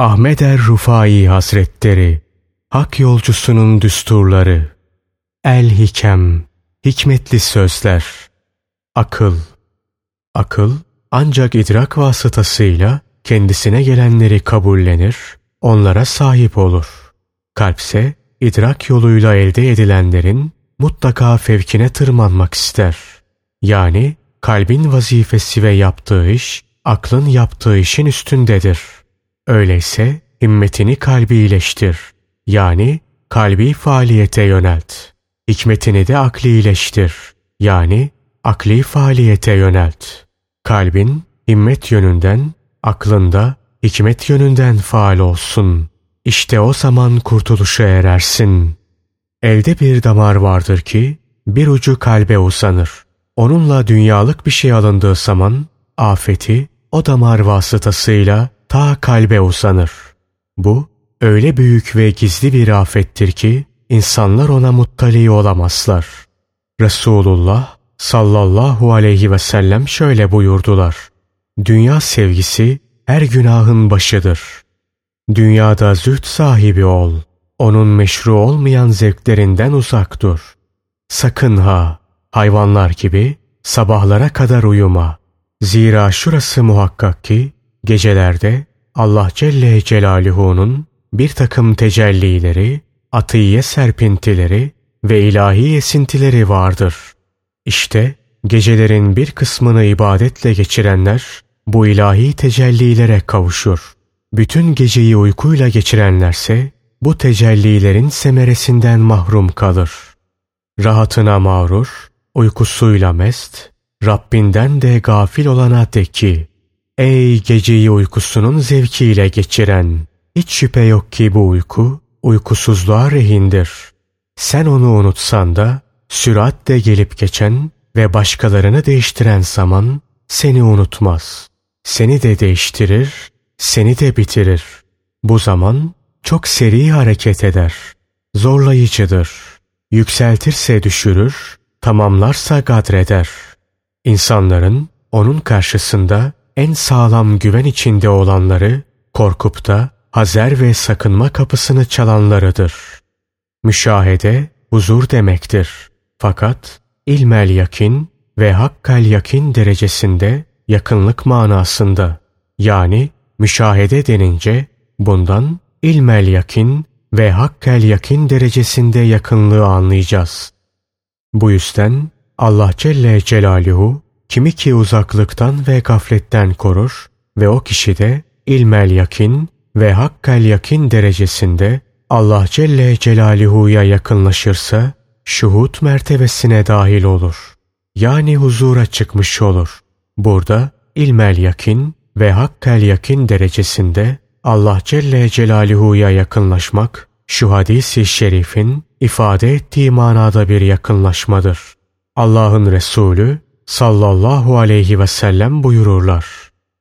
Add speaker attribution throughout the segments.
Speaker 1: Ahmet er Rufai Hazretleri Hak yolcusunun düsturları El Hikem Hikmetli sözler Akıl Akıl ancak idrak vasıtasıyla kendisine gelenleri kabullenir, onlara sahip olur. Kalpse idrak yoluyla elde edilenlerin mutlaka fevkine tırmanmak ister. Yani kalbin vazifesi ve yaptığı iş aklın yaptığı işin üstündedir. Öyleyse himmetini kalbi iyileştir. Yani kalbi faaliyete yönelt. Hikmetini de akli iyileştir. Yani akli faaliyete yönelt. Kalbin himmet yönünden, aklında hikmet yönünden faal olsun. İşte o zaman kurtuluşa erersin. Elde bir damar vardır ki bir ucu kalbe uzanır. Onunla dünyalık bir şey alındığı zaman afeti o damar vasıtasıyla ta kalbe uzanır. Bu öyle büyük ve gizli bir afettir ki insanlar ona muttali olamazlar. Resulullah sallallahu aleyhi ve sellem şöyle buyurdular. Dünya sevgisi her günahın başıdır. Dünyada züht sahibi ol. Onun meşru olmayan zevklerinden uzak dur. Sakın ha, hayvanlar gibi sabahlara kadar uyuma. Zira şurası muhakkak ki gecelerde Allah Celle Celaluhu'nun bir takım tecellileri, atiye serpintileri ve ilahi esintileri vardır. İşte gecelerin bir kısmını ibadetle geçirenler bu ilahi tecellilere kavuşur. Bütün geceyi uykuyla geçirenlerse bu tecellilerin semeresinden mahrum kalır. Rahatına mağrur, uykusuyla mest, Rabbinden de gafil olana de ki, Ey geceyi uykusunun zevkiyle geçiren! Hiç şüphe yok ki bu uyku, uykusuzluğa rehindir. Sen onu unutsan da, süratle gelip geçen ve başkalarını değiştiren zaman seni unutmaz. Seni de değiştirir, seni de bitirir. Bu zaman çok seri hareket eder. Zorlayıcıdır. Yükseltirse düşürür, tamamlarsa gadreder. İnsanların onun karşısında en sağlam güven içinde olanları, korkup da hazer ve sakınma kapısını çalanlarıdır. Müşahede huzur demektir. Fakat ilmel yakin ve hakkal yakin derecesinde yakınlık manasında. Yani müşahede denince bundan ilmel yakin ve hakkel yakin derecesinde yakınlığı anlayacağız. Bu yüzden Allah Celle Celaluhu kimi ki uzaklıktan ve gafletten korur ve o kişi de ilmel yakin ve hakkel yakin derecesinde Allah Celle Celaluhu'ya yakınlaşırsa şuhut mertebesine dahil olur. Yani huzura çıkmış olur. Burada ilmel yakin ve hakkel yakin derecesinde Allah Celle Celaluhu'ya yakınlaşmak şu hadisi şerifin ifade ettiği manada bir yakınlaşmadır. Allah'ın Resulü sallallahu aleyhi ve sellem buyururlar.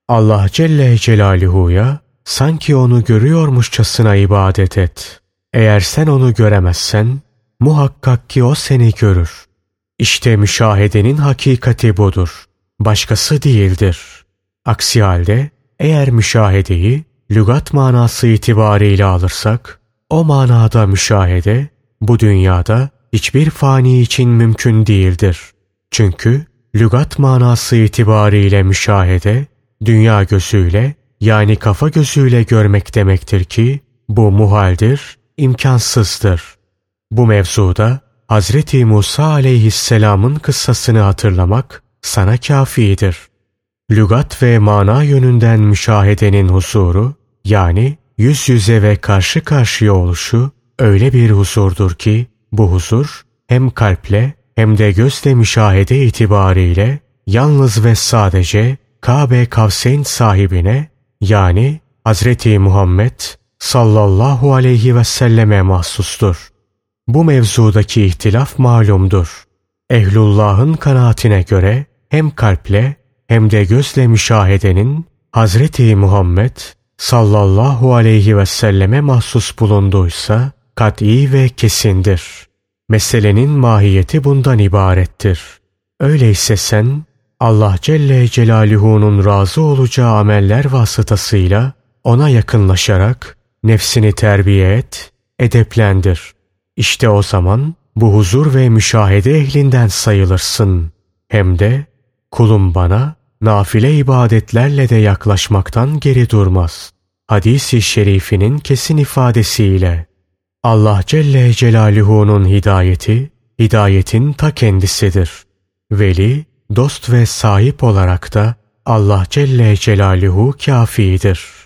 Speaker 1: Allah Celle Celaluhu'ya sanki onu görüyormuşçasına ibadet et. Eğer sen onu göremezsen muhakkak ki o seni görür. İşte müşahedenin hakikati budur. Başkası değildir. Aksi halde eğer müşahedeyi lügat manası itibariyle alırsak, o manada müşahede bu dünyada hiçbir fani için mümkün değildir. Çünkü lügat manası itibariyle müşahede, dünya gözüyle yani kafa gözüyle görmek demektir ki bu muhaldir, imkansızdır. Bu mevzuda Hazreti Musa aleyhisselamın kıssasını hatırlamak sana kafidir. Lügat ve mana yönünden müşahedenin huzuru, yani yüz yüze ve karşı karşıya oluşu öyle bir huzurdur ki bu huzur hem kalple hem de gözle müşahede itibariyle yalnız ve sadece Kabe Kavseyn sahibine yani Hazreti Muhammed sallallahu aleyhi ve selleme mahsustur. Bu mevzudaki ihtilaf malumdur. Ehlullah'ın kanaatine göre hem kalple hem de gözle müşahedenin Hazreti Muhammed sallallahu aleyhi ve selleme mahsus bulunduysa kat'i ve kesindir. Meselenin mahiyeti bundan ibarettir. Öyleyse sen Allah Celle Celaluhu'nun razı olacağı ameller vasıtasıyla ona yakınlaşarak nefsini terbiye et, edeplendir. İşte o zaman bu huzur ve müşahede ehlinden sayılırsın. Hem de kulum bana nafile ibadetlerle de yaklaşmaktan geri durmaz. Hadis-i şerifinin kesin ifadesiyle Allah Celle Celaluhu'nun hidayeti, hidayetin ta kendisidir. Veli, dost ve sahip olarak da Allah Celle Celaluhu kafidir.